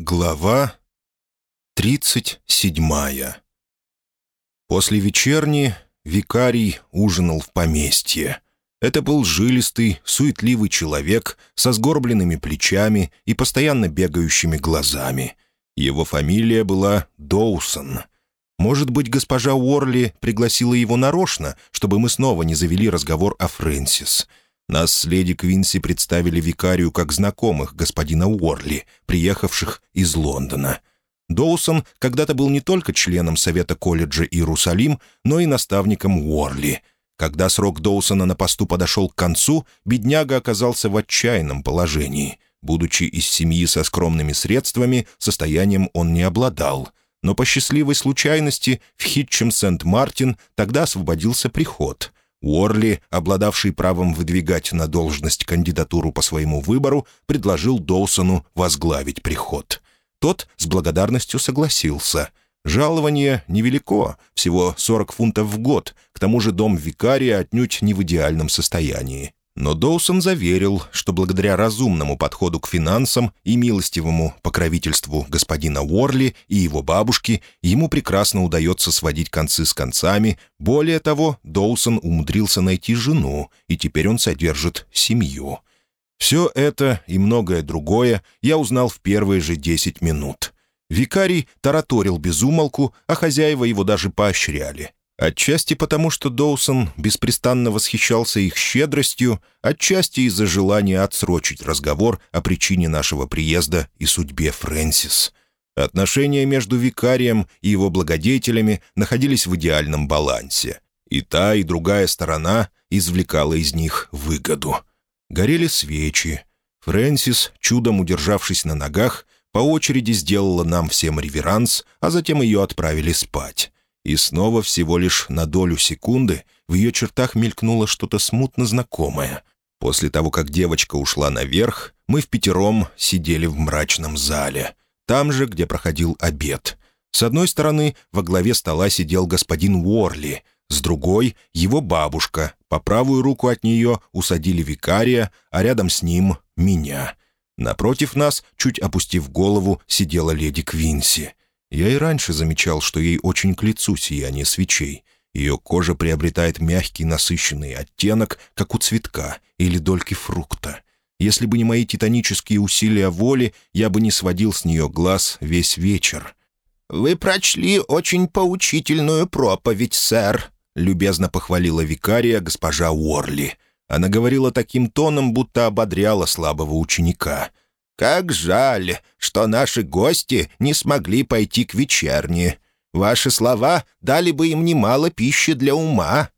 Глава тридцать седьмая После вечерни викарий ужинал в поместье. Это был жилистый, суетливый человек со сгорбленными плечами и постоянно бегающими глазами. Его фамилия была Доусон. Может быть, госпожа Уорли пригласила его нарочно, чтобы мы снова не завели разговор о Фрэнсис — нас с леди Квинси представили викарию как знакомых господина Уорли, приехавших из Лондона. Доусон когда-то был не только членом Совета колледжа Иерусалим, но и наставником Уорли. Когда срок Доусона на посту подошел к концу, бедняга оказался в отчаянном положении. Будучи из семьи со скромными средствами, состоянием он не обладал. Но по счастливой случайности в Хитчем Сент-Мартин тогда освободился приход — Уорли, обладавший правом выдвигать на должность кандидатуру по своему выбору, предложил Доусону возглавить приход. Тот с благодарностью согласился. Жалование невелико, всего 40 фунтов в год, к тому же дом викария отнюдь не в идеальном состоянии. Но Доусон заверил, что благодаря разумному подходу к финансам и милостивому покровительству господина Уорли и его бабушки ему прекрасно удается сводить концы с концами. Более того, Доусон умудрился найти жену, и теперь он содержит семью. Все это и многое другое я узнал в первые же десять минут. Викарий тараторил безумолку, а хозяева его даже поощряли — Отчасти потому, что Доусон беспрестанно восхищался их щедростью, отчасти из-за желания отсрочить разговор о причине нашего приезда и судьбе Фрэнсис. Отношения между викарием и его благодетелями находились в идеальном балансе. И та, и другая сторона извлекала из них выгоду. Горели свечи. Фрэнсис, чудом удержавшись на ногах, по очереди сделала нам всем реверанс, а затем ее отправили спать. И снова всего лишь на долю секунды в ее чертах мелькнуло что-то смутно знакомое. После того, как девочка ушла наверх, мы в пятером сидели в мрачном зале. Там же, где проходил обед. С одной стороны, во главе стола сидел господин Уорли, с другой — его бабушка. По правую руку от нее усадили викария, а рядом с ним — меня. Напротив нас, чуть опустив голову, сидела леди Квинси. Я и раньше замечал, что ей очень к лицу сияние свечей. Ее кожа приобретает мягкий насыщенный оттенок, как у цветка или дольки фрукта. Если бы не мои титанические усилия воли, я бы не сводил с нее глаз весь вечер. «Вы прочли очень поучительную проповедь, сэр», — любезно похвалила викария госпожа Уорли. Она говорила таким тоном, будто ободряла слабого ученика — как жаль, что наши гости не смогли пойти к вечерне. Ваши слова дали бы им немало пищи для ума».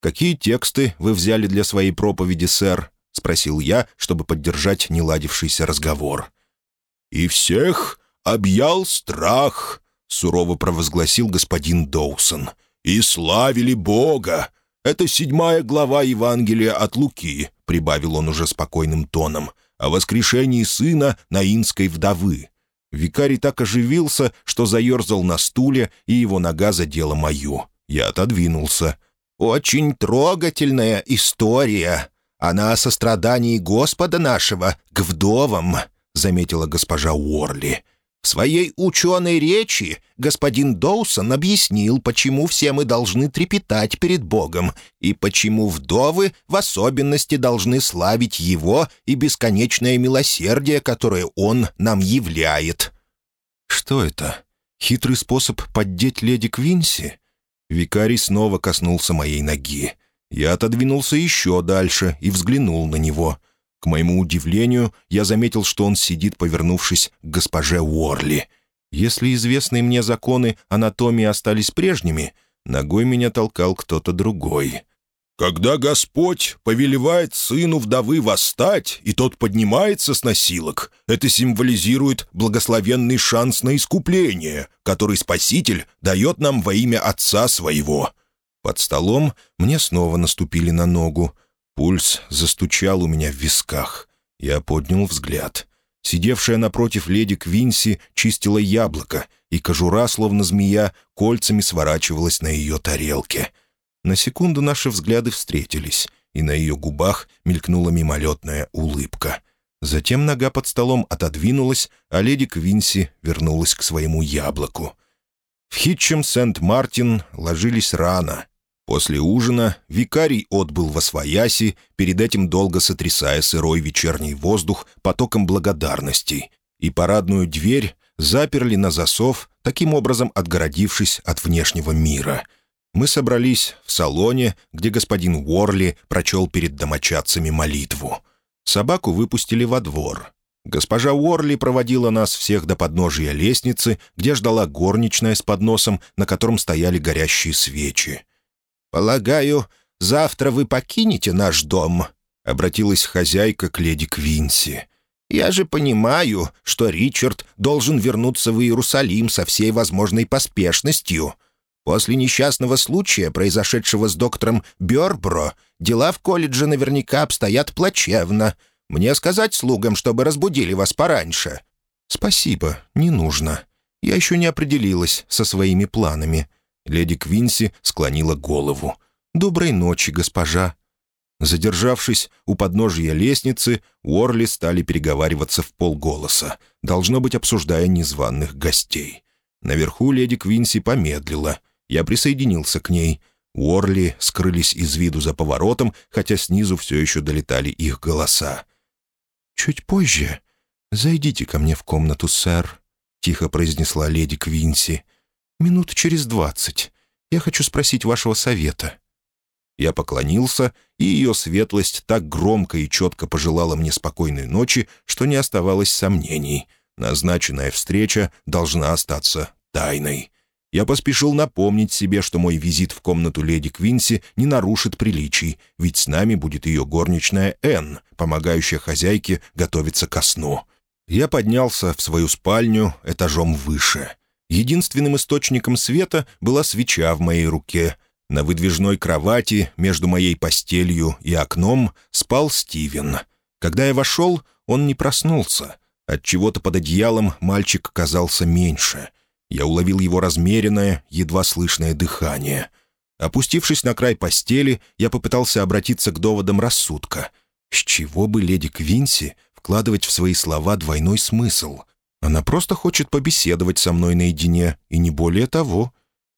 «Какие тексты вы взяли для своей проповеди, сэр?» — спросил я, чтобы поддержать неладившийся разговор. «И всех объял страх», — сурово провозгласил господин Доусон. «И славили Бога! Это седьмая глава Евангелия от Луки», — прибавил он уже спокойным тоном о воскрешении сына наинской вдовы. Викарий так оживился, что заерзал на стуле, и его нога задела мою. Я отодвинулся. «Очень трогательная история. Она о сострадании Господа нашего к вдовам», — заметила госпожа Уорли. В своей ученой речи господин Доусон объяснил, почему все мы должны трепетать перед Богом и почему вдовы в особенности должны славить Его и бесконечное милосердие, которое Он нам являет. «Что это? Хитрый способ поддеть леди Квинси?» Викарий снова коснулся моей ноги. Я отодвинулся еще дальше и взглянул на него — к моему удивлению, я заметил, что он сидит, повернувшись к госпоже Уорли. Если известные мне законы анатомии остались прежними, ногой меня толкал кто-то другой. «Когда Господь повелевает сыну вдовы восстать, и тот поднимается с носилок, это символизирует благословенный шанс на искупление, который Спаситель дает нам во имя Отца Своего». Под столом мне снова наступили на ногу. Пульс застучал у меня в висках. Я поднял взгляд. Сидевшая напротив леди Квинси чистила яблоко, и кожура, словно змея, кольцами сворачивалась на ее тарелке. На секунду наши взгляды встретились, и на ее губах мелькнула мимолетная улыбка. Затем нога под столом отодвинулась, а леди Квинси вернулась к своему яблоку. В Хитчем Сент-Мартин ложились рано. После ужина викарий отбыл во свояси, перед этим долго сотрясая сырой вечерний воздух потоком благодарностей, и парадную дверь заперли на засов, таким образом отгородившись от внешнего мира. Мы собрались в салоне, где господин Уорли прочел перед домочадцами молитву. Собаку выпустили во двор. Госпожа Уорли проводила нас всех до подножия лестницы, где ждала горничная с подносом, на котором стояли горящие свечи. «Полагаю, завтра вы покинете наш дом?» — обратилась хозяйка к леди Квинси. «Я же понимаю, что Ричард должен вернуться в Иерусалим со всей возможной поспешностью. После несчастного случая, произошедшего с доктором Бёрбро, дела в колледже наверняка обстоят плачевно. Мне сказать слугам, чтобы разбудили вас пораньше?» «Спасибо, не нужно. Я еще не определилась со своими планами». Леди Квинси склонила голову. «Доброй ночи, госпожа». Задержавшись у подножия лестницы, Уорли стали переговариваться в полголоса, должно быть, обсуждая незваных гостей. Наверху леди Квинси помедлила. Я присоединился к ней. Уорли скрылись из виду за поворотом, хотя снизу все еще долетали их голоса. «Чуть позже зайдите ко мне в комнату, сэр», — тихо произнесла леди Квинси. «Минут через двадцать. Я хочу спросить вашего совета». Я поклонился, и ее светлость так громко и четко пожелала мне спокойной ночи, что не оставалось сомнений. Назначенная встреча должна остаться тайной. Я поспешил напомнить себе, что мой визит в комнату леди Квинси не нарушит приличий, ведь с нами будет ее горничная Энн, помогающая хозяйке готовиться ко сну. Я поднялся в свою спальню этажом выше. Единственным источником света была свеча в моей руке. На выдвижной кровати между моей постелью и окном спал Стивен. Когда я вошел, он не проснулся. От чего то под одеялом мальчик казался меньше — я уловил его размеренное, едва слышное дыхание. Опустившись на край постели, я попытался обратиться к доводам рассудка. С чего бы леди Квинси вкладывать в свои слова двойной смысл? Она просто хочет побеседовать со мной наедине, и не более того.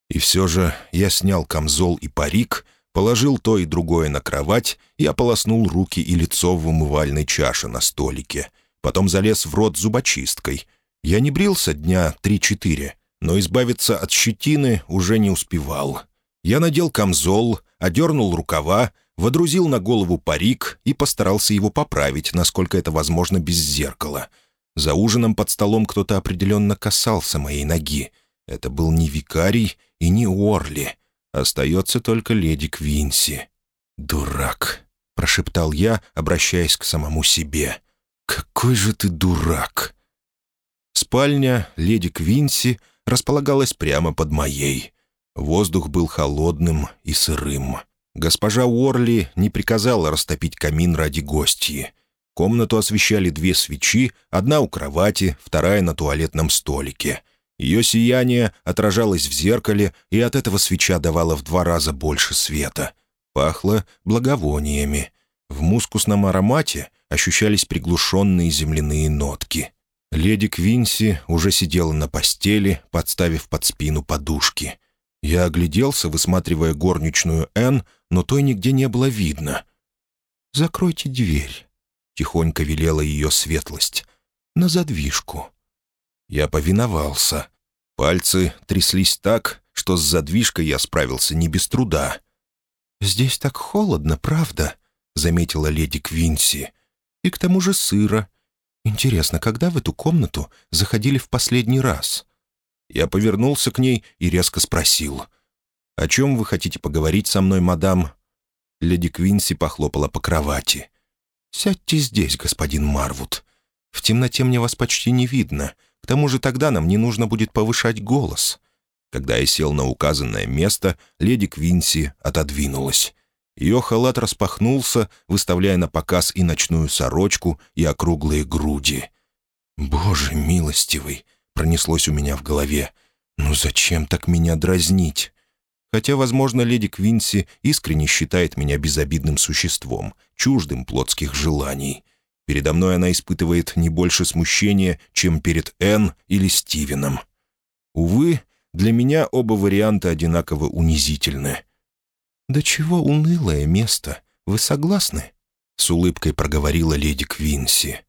И все же я снял камзол и парик, положил то и другое на кровать и ополоснул руки и лицо в умывальной чаше на столике. Потом залез в рот зубочисткой. Я не брился дня три-четыре но избавиться от щетины уже не успевал. Я надел камзол, одернул рукава, водрузил на голову парик и постарался его поправить, насколько это возможно без зеркала. За ужином под столом кто-то определенно касался моей ноги. Это был не викарий и не Орли. Остается только леди Квинси. «Дурак», — прошептал я, обращаясь к самому себе. «Какой же ты дурак!» Спальня леди Квинси — располагалась прямо под моей. Воздух был холодным и сырым. Госпожа Уорли не приказала растопить камин ради гостьи. Комнату освещали две свечи, одна у кровати, вторая на туалетном столике. Ее сияние отражалось в зеркале, и от этого свеча давала в два раза больше света. Пахло благовониями. В мускусном аромате ощущались приглушенные земляные нотки. Леди Квинси уже сидела на постели, подставив под спину подушки. Я огляделся, высматривая горничную Энн, но той нигде не было видно. «Закройте дверь», — тихонько велела ее светлость. «На задвижку». Я повиновался. Пальцы тряслись так, что с задвижкой я справился не без труда. «Здесь так холодно, правда?» — заметила леди Квинси. «И к тому же сыро. «Интересно, когда в эту комнату заходили в последний раз?» Я повернулся к ней и резко спросил. «О чем вы хотите поговорить со мной, мадам?» Леди Квинси похлопала по кровати. «Сядьте здесь, господин Марвуд. В темноте мне вас почти не видно. К тому же тогда нам не нужно будет повышать голос». Когда я сел на указанное место, леди Квинси отодвинулась. Ее халат распахнулся, выставляя на показ и ночную сорочку, и округлые груди. «Боже милостивый!» — пронеслось у меня в голове. «Ну зачем так меня дразнить?» Хотя, возможно, леди Квинси искренне считает меня безобидным существом, чуждым плотских желаний. Передо мной она испытывает не больше смущения, чем перед Энн или Стивеном. Увы, для меня оба варианта одинаково унизительны. «Да чего унылое место? Вы согласны?» — с улыбкой проговорила леди Квинси.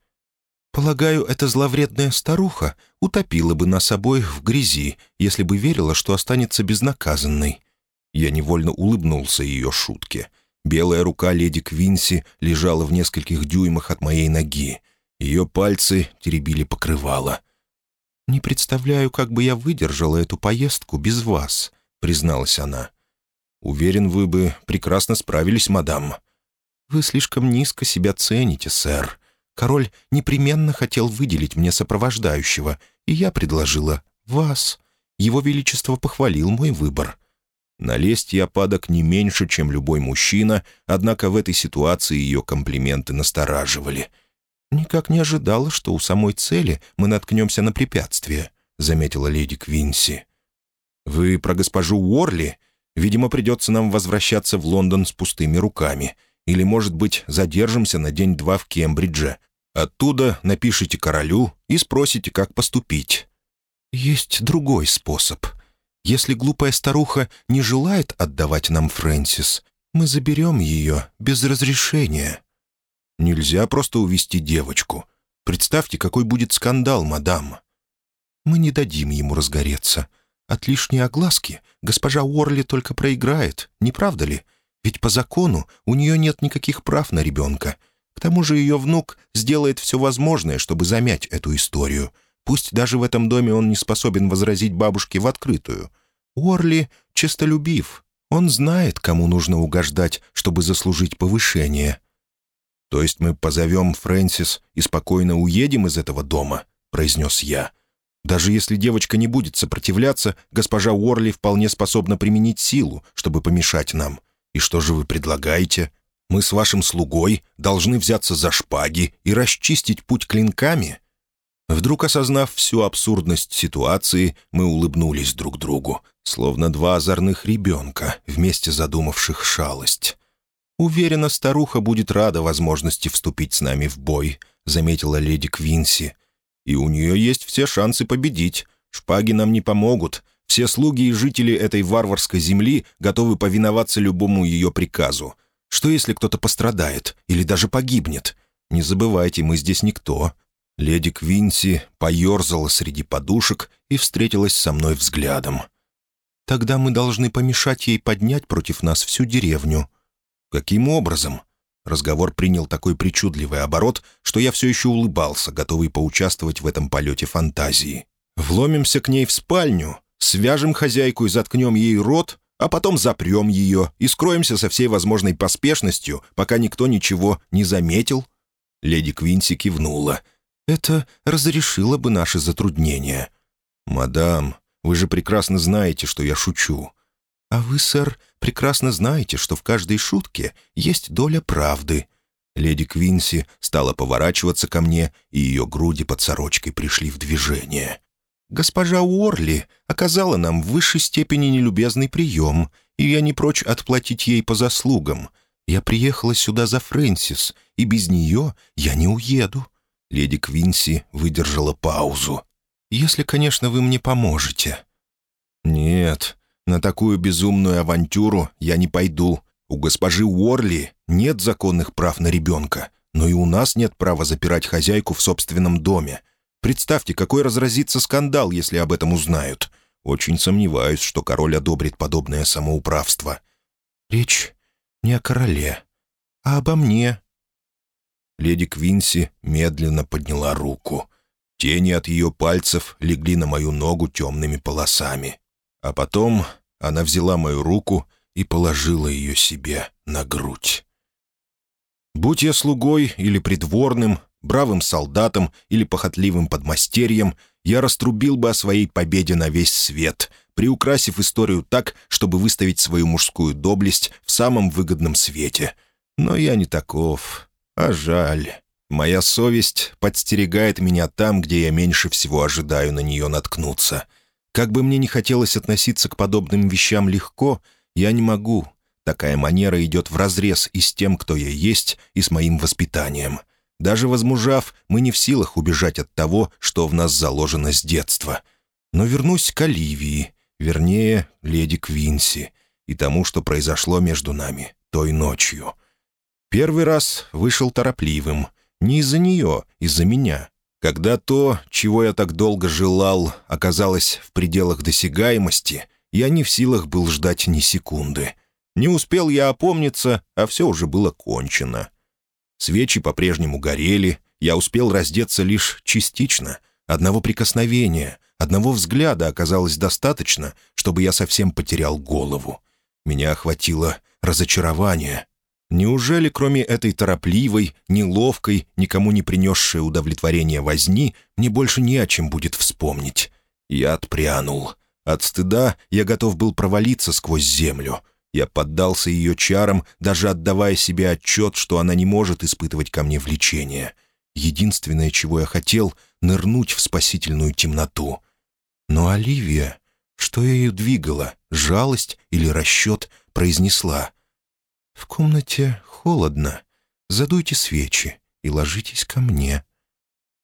«Полагаю, эта зловредная старуха утопила бы нас обоих в грязи, если бы верила, что останется безнаказанной». Я невольно улыбнулся ее шутке. Белая рука леди Квинси лежала в нескольких дюймах от моей ноги. Ее пальцы теребили покрывало. «Не представляю, как бы я выдержала эту поездку без вас», — призналась она. «Уверен, вы бы прекрасно справились, мадам». «Вы слишком низко себя цените, сэр. Король непременно хотел выделить мне сопровождающего, и я предложила вас. Его Величество похвалил мой выбор. Налезть я падок не меньше, чем любой мужчина, однако в этой ситуации ее комплименты настораживали. «Никак не ожидала, что у самой цели мы наткнемся на препятствие», — заметила леди Квинси. «Вы про госпожу Уорли? Видимо, придется нам возвращаться в Лондон с пустыми руками. Или, может быть, задержимся на день-два в Кембридже. Оттуда напишите королю и спросите, как поступить». «Есть другой способ», если глупая старуха не желает отдавать нам Фрэнсис, мы заберем ее без разрешения». «Нельзя просто увести девочку. Представьте, какой будет скандал, мадам». «Мы не дадим ему разгореться. От лишней огласки госпожа Уорли только проиграет, не правда ли? Ведь по закону у нее нет никаких прав на ребенка. К тому же ее внук сделает все возможное, чтобы замять эту историю. Пусть даже в этом доме он не способен возразить бабушке в открытую. Уорли честолюбив. Он знает, кому нужно угождать, чтобы заслужить повышение. «То есть мы позовем Фрэнсис и спокойно уедем из этого дома?» — произнес я. «Даже если девочка не будет сопротивляться, госпожа Уорли вполне способна применить силу, чтобы помешать нам. И что же вы предлагаете? Мы с вашим слугой должны взяться за шпаги и расчистить путь клинками?» Вдруг осознав всю абсурдность ситуации, мы улыбнулись друг другу, словно два озорных ребенка, вместе задумавших шалость. «Уверена, старуха будет рада возможности вступить с нами в бой», — заметила леди Квинси. «И у нее есть все шансы победить. Шпаги нам не помогут. Все слуги и жители этой варварской земли готовы повиноваться любому ее приказу. Что, если кто-то пострадает или даже погибнет? Не забывайте, мы здесь никто. Леди Квинси поерзала среди подушек и встретилась со мной взглядом. «Тогда мы должны помешать ей поднять против нас всю деревню». «Каким образом?» Разговор принял такой причудливый оборот, что я все еще улыбался, готовый поучаствовать в этом полете фантазии. «Вломимся к ней в спальню, свяжем хозяйку и заткнем ей рот, а потом запрем ее и скроемся со всей возможной поспешностью, пока никто ничего не заметил». Леди Квинси кивнула — это разрешило бы наши затруднения. «Мадам, вы же прекрасно знаете, что я шучу». «А вы, сэр, прекрасно знаете, что в каждой шутке есть доля правды». Леди Квинси стала поворачиваться ко мне, и ее груди под сорочкой пришли в движение. «Госпожа Уорли оказала нам в высшей степени нелюбезный прием, и я не прочь отплатить ей по заслугам. Я приехала сюда за Фрэнсис, и без нее я не уеду. Леди Квинси выдержала паузу. «Если, конечно, вы мне поможете». «Нет, на такую безумную авантюру я не пойду. У госпожи Уорли нет законных прав на ребенка, но и у нас нет права запирать хозяйку в собственном доме. Представьте, какой разразится скандал, если об этом узнают. Очень сомневаюсь, что король одобрит подобное самоуправство». «Речь не о короле, а обо мне», Леди Квинси медленно подняла руку. Тени от ее пальцев легли на мою ногу темными полосами. А потом она взяла мою руку и положила ее себе на грудь. Будь я слугой или придворным, бравым солдатом или похотливым подмастерьем, я раструбил бы о своей победе на весь свет, приукрасив историю так, чтобы выставить свою мужскую доблесть в самом выгодном свете. Но я не таков. А жаль. Моя совесть подстерегает меня там, где я меньше всего ожидаю на нее наткнуться. Как бы мне ни хотелось относиться к подобным вещам легко, я не могу. Такая манера идет вразрез и с тем, кто я есть, и с моим воспитанием. Даже возмужав, мы не в силах убежать от того, что в нас заложено с детства. Но вернусь к Оливии, вернее, леди Квинси, и тому, что произошло между нами той ночью. Первый раз вышел торопливым. Не из-за нее, из-за меня. Когда то, чего я так долго желал, оказалось в пределах досягаемости, я не в силах был ждать ни секунды. Не успел я опомниться, а все уже было кончено. Свечи по-прежнему горели, я успел раздеться лишь частично. Одного прикосновения, одного взгляда оказалось достаточно, чтобы я совсем потерял голову. Меня охватило разочарование. Неужели, кроме этой торопливой, неловкой, никому не принесшей удовлетворения возни, мне больше не о чем будет вспомнить? Я отпрянул. От стыда я готов был провалиться сквозь землю — я поддался ее чарам, даже отдавая себе отчет, что она не может испытывать ко мне влечение. Единственное, чего я хотел — нырнуть в спасительную темноту. Но Оливия, что ее двигало, жалость или расчет, произнесла. «В комнате холодно. Задуйте свечи и ложитесь ко мне».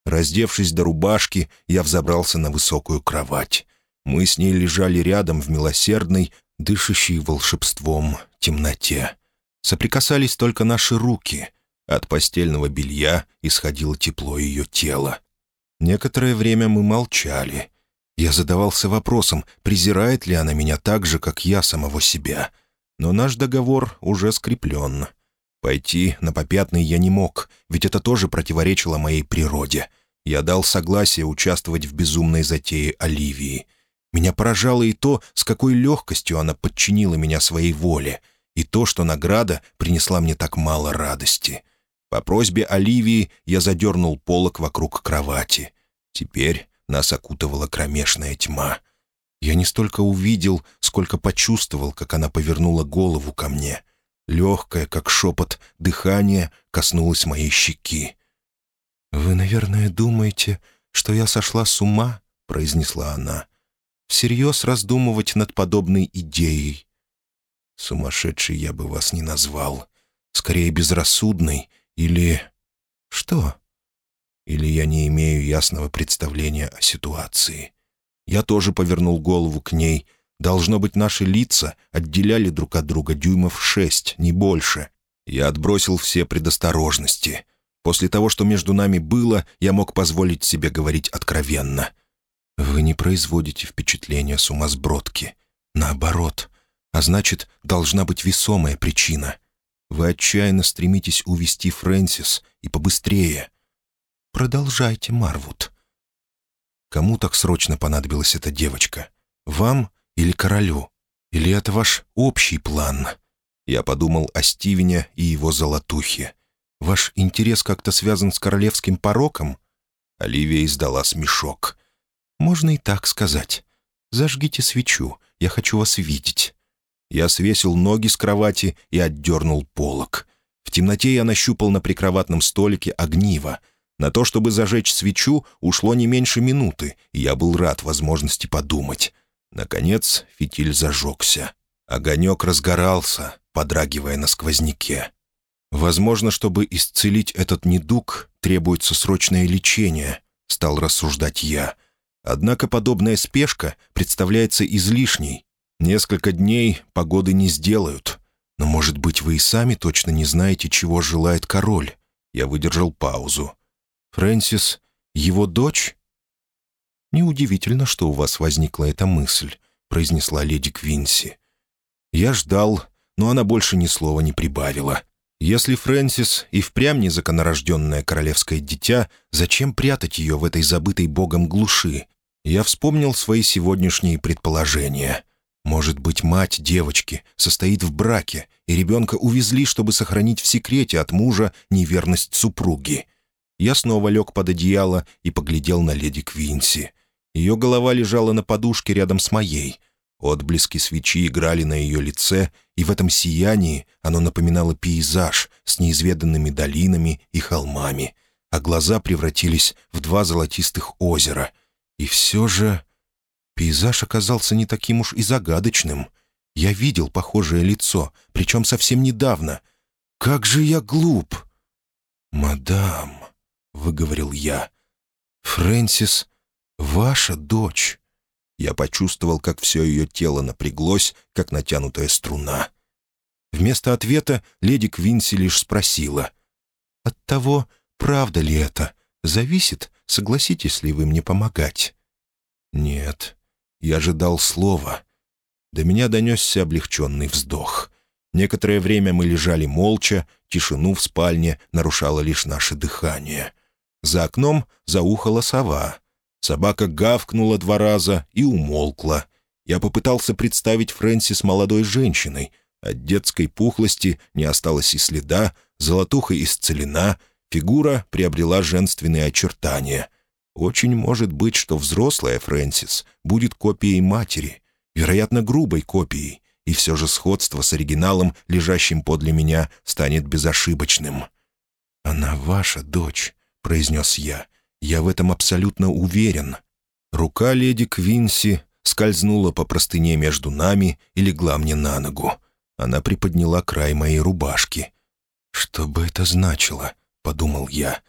Раздевшись до рубашки, я взобрался на высокую кровать. Мы с ней лежали рядом в милосердной, дышащей волшебством темноте. Соприкасались только наши руки. От постельного белья исходило тепло ее тела. Некоторое время мы молчали. Я задавался вопросом, презирает ли она меня так же, как я самого себя. Но наш договор уже скреплен. Пойти на попятный я не мог, ведь это тоже противоречило моей природе. Я дал согласие участвовать в безумной затее Оливии — меня поражало и то, с какой легкостью она подчинила меня своей воле, и то, что награда принесла мне так мало радости. По просьбе Оливии я задернул полок вокруг кровати. Теперь нас окутывала кромешная тьма. Я не столько увидел, сколько почувствовал, как она повернула голову ко мне. Легкое, как шепот, дыхание коснулось моей щеки. «Вы, наверное, думаете, что я сошла с ума?» — произнесла она всерьез раздумывать над подобной идеей. Сумасшедший я бы вас не назвал. Скорее, безрассудный или... Что? Или я не имею ясного представления о ситуации. Я тоже повернул голову к ней. Должно быть, наши лица отделяли друг от друга дюймов шесть, не больше. Я отбросил все предосторожности. После того, что между нами было, я мог позволить себе говорить откровенно. Вы не производите впечатления сумасбродки. Наоборот. А значит, должна быть весомая причина. Вы отчаянно стремитесь увести Фрэнсис, и побыстрее. Продолжайте, Марвуд. Кому так срочно понадобилась эта девочка? Вам или королю? Или это ваш общий план? Я подумал о Стивене и его золотухе. Ваш интерес как-то связан с королевским пороком? Оливия издала смешок. «Можно и так сказать. Зажгите свечу, я хочу вас видеть». Я свесил ноги с кровати и отдернул полок. В темноте я нащупал на прикроватном столике огниво. На то, чтобы зажечь свечу, ушло не меньше минуты, и я был рад возможности подумать. Наконец фитиль зажегся. Огонек разгорался, подрагивая на сквозняке. «Возможно, чтобы исцелить этот недуг, требуется срочное лечение», — стал рассуждать я — Однако подобная спешка представляется излишней. Несколько дней погоды не сделают. Но, может быть, вы и сами точно не знаете, чего желает король. Я выдержал паузу. Фрэнсис — его дочь? «Неудивительно, что у вас возникла эта мысль», — произнесла леди Квинси. Я ждал, но она больше ни слова не прибавила. Если Фрэнсис и впрямь незаконорожденное королевское дитя, зачем прятать ее в этой забытой богом глуши? Я вспомнил свои сегодняшние предположения. Может быть, мать девочки состоит в браке, и ребенка увезли, чтобы сохранить в секрете от мужа неверность супруги. Я снова лег под одеяло и поглядел на леди Квинси. Ее голова лежала на подушке рядом с моей — Отблески свечи играли на ее лице, и в этом сиянии оно напоминало пейзаж с неизведанными долинами и холмами, а глаза превратились в два золотистых озера. И все же пейзаж оказался не таким уж и загадочным. Я видел похожее лицо, причем совсем недавно. Как же я глуп! «Мадам», — выговорил я, — «Фрэнсис — ваша дочь». Я почувствовал, как все ее тело напряглось, как натянутая струна. Вместо ответа леди Квинси лишь спросила. «От того, правда ли это, зависит, согласитесь ли вы мне помогать?» «Нет, я ожидал слова». До меня донесся облегченный вздох. Некоторое время мы лежали молча, тишину в спальне нарушало лишь наше дыхание. За окном заухала сова. Собака гавкнула два раза и умолкла. Я попытался представить Фрэнсис молодой женщиной. От детской пухлости не осталось и следа, золотуха исцелена, фигура приобрела женственные очертания. Очень может быть, что взрослая Фрэнсис будет копией матери, вероятно, грубой копией, и все же сходство с оригиналом, лежащим подле меня, станет безошибочным. «Она ваша дочь», — произнес я. «Я в этом абсолютно уверен». Рука леди Квинси скользнула по простыне между нами и легла мне на ногу. Она приподняла край моей рубашки. «Что бы это значило?» — подумал я.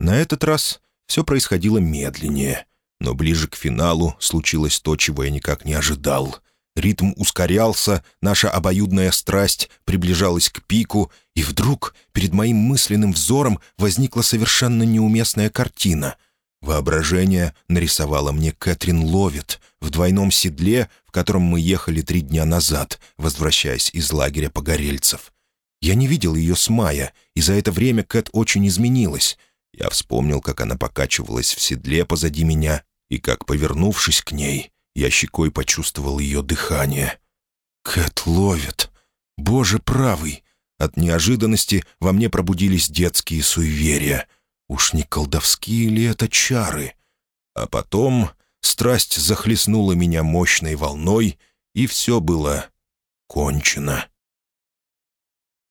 На этот раз все происходило медленнее, но ближе к финалу случилось то, чего я никак не ожидал — Ритм ускорялся, наша обоюдная страсть приближалась к пику, и вдруг перед моим мысленным взором возникла совершенно неуместная картина. Воображение нарисовало мне Кэтрин Ловит в двойном седле, в котором мы ехали три дня назад, возвращаясь из лагеря погорельцев. Я не видел ее с мая, и за это время Кэт очень изменилась. Я вспомнил, как она покачивалась в седле позади меня, и как, повернувшись к ней, я щекой почувствовал ее дыхание. «Кэт ловит! Боже правый!» От неожиданности во мне пробудились детские суеверия. Уж не колдовские ли это чары? А потом страсть захлестнула меня мощной волной, и все было кончено.